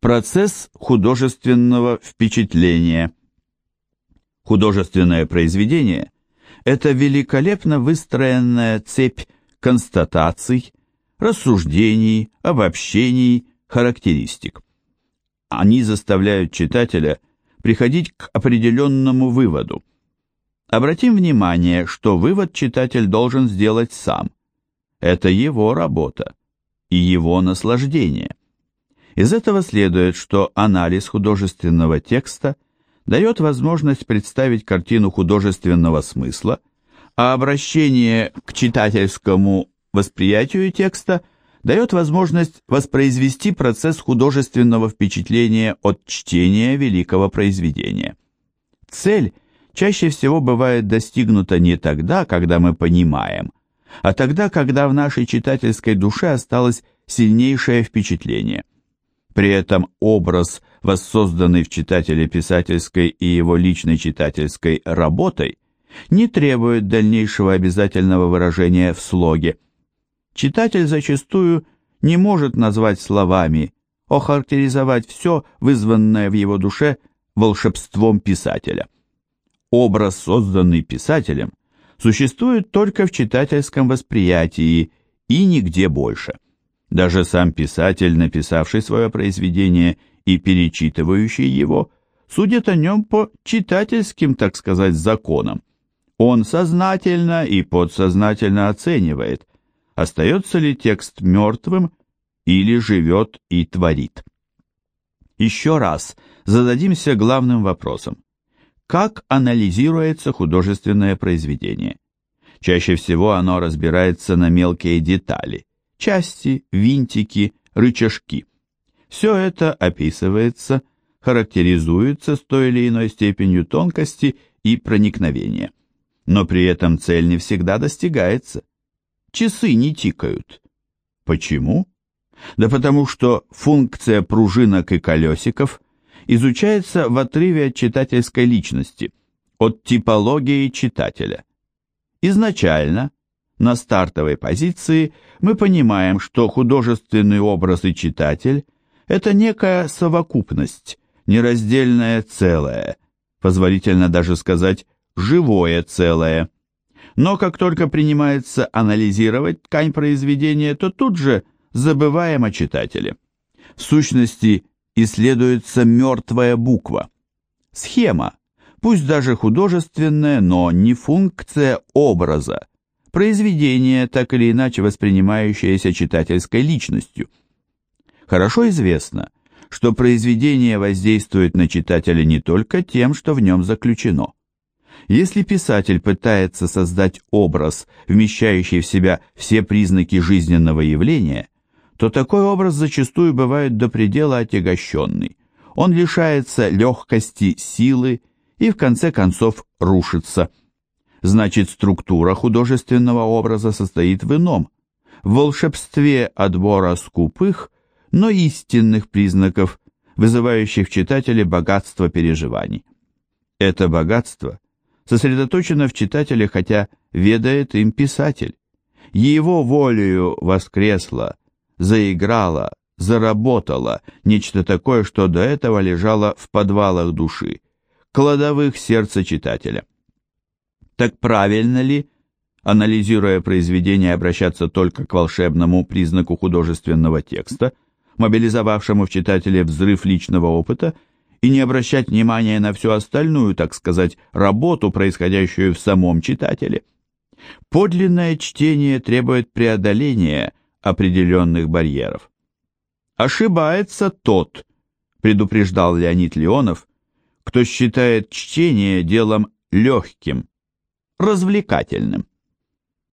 Процесс художественного впечатления. Художественное произведение – это великолепно выстроенная цепь констатаций, рассуждений, обобщений, характеристик. Они заставляют читателя приходить к определенному выводу. Обратим внимание, что вывод читатель должен сделать сам. Это его работа и его наслаждение. Из этого следует, что анализ художественного текста дает возможность представить картину художественного смысла, а обращение к читательскому восприятию текста дает возможность воспроизвести процесс художественного впечатления от чтения великого произведения. Цель чаще всего бывает достигнута не тогда, когда мы понимаем, а тогда, когда в нашей читательской душе осталось сильнейшее впечатление. При этом образ, воссозданный в читателе писательской и его личной читательской работой, не требует дальнейшего обязательного выражения в слоге. Читатель зачастую не может назвать словами, охарактеризовать все, вызванное в его душе волшебством писателя. Образ, созданный писателем, существует только в читательском восприятии и нигде больше. Даже сам писатель, написавший свое произведение и перечитывающий его, судит о нем по читательским, так сказать, законам. Он сознательно и подсознательно оценивает, остается ли текст мертвым или живет и творит. Еще раз зададимся главным вопросом. Как анализируется художественное произведение? Чаще всего оно разбирается на мелкие детали, части, винтики, рычажки. Все это описывается, характеризуется с той или иной степенью тонкости и проникновения. Но при этом цель не всегда достигается. Часы не тикают. Почему? Да потому что функция пружинок и колесиков изучается в отрыве от читательской личности, от типологии читателя. Изначально на стартовой позиции мы понимаем, что художественный образ и читатель – это некая совокупность, нераздельное целое, позволительно даже сказать «живое целое». Но как только принимается анализировать ткань произведения, то тут же забываем о читателе. В сущности, исследуется мертвая буква. Схема, пусть даже художественная, но не функция образа, произведение, так или иначе воспринимающееся читательской личностью. Хорошо известно, что произведение воздействует на читателя не только тем, что в нем заключено. Если писатель пытается создать образ, вмещающий в себя все признаки жизненного явления, то такой образ зачастую бывает до предела отягощенный. Он лишается легкости, силы и в конце концов рушится – Значит, структура художественного образа состоит в ином, в волшебстве отбора скупых, но истинных признаков, вызывающих в читателе богатство переживаний. Это богатство сосредоточено в читателе, хотя ведает им писатель. Его волею воскресло, заиграло, заработало нечто такое, что до этого лежало в подвалах души, кладовых сердца читателя. Так правильно ли, анализируя произведение, обращаться только к волшебному признаку художественного текста, мобилизовавшему в читателе взрыв личного опыта, и не обращать внимания на всю остальную, так сказать, работу, происходящую в самом читателе? Подлинное чтение требует преодоления определенных барьеров. Ошибается тот, предупреждал Леонид Леонов, кто считает чтение делом легким, развлекательным.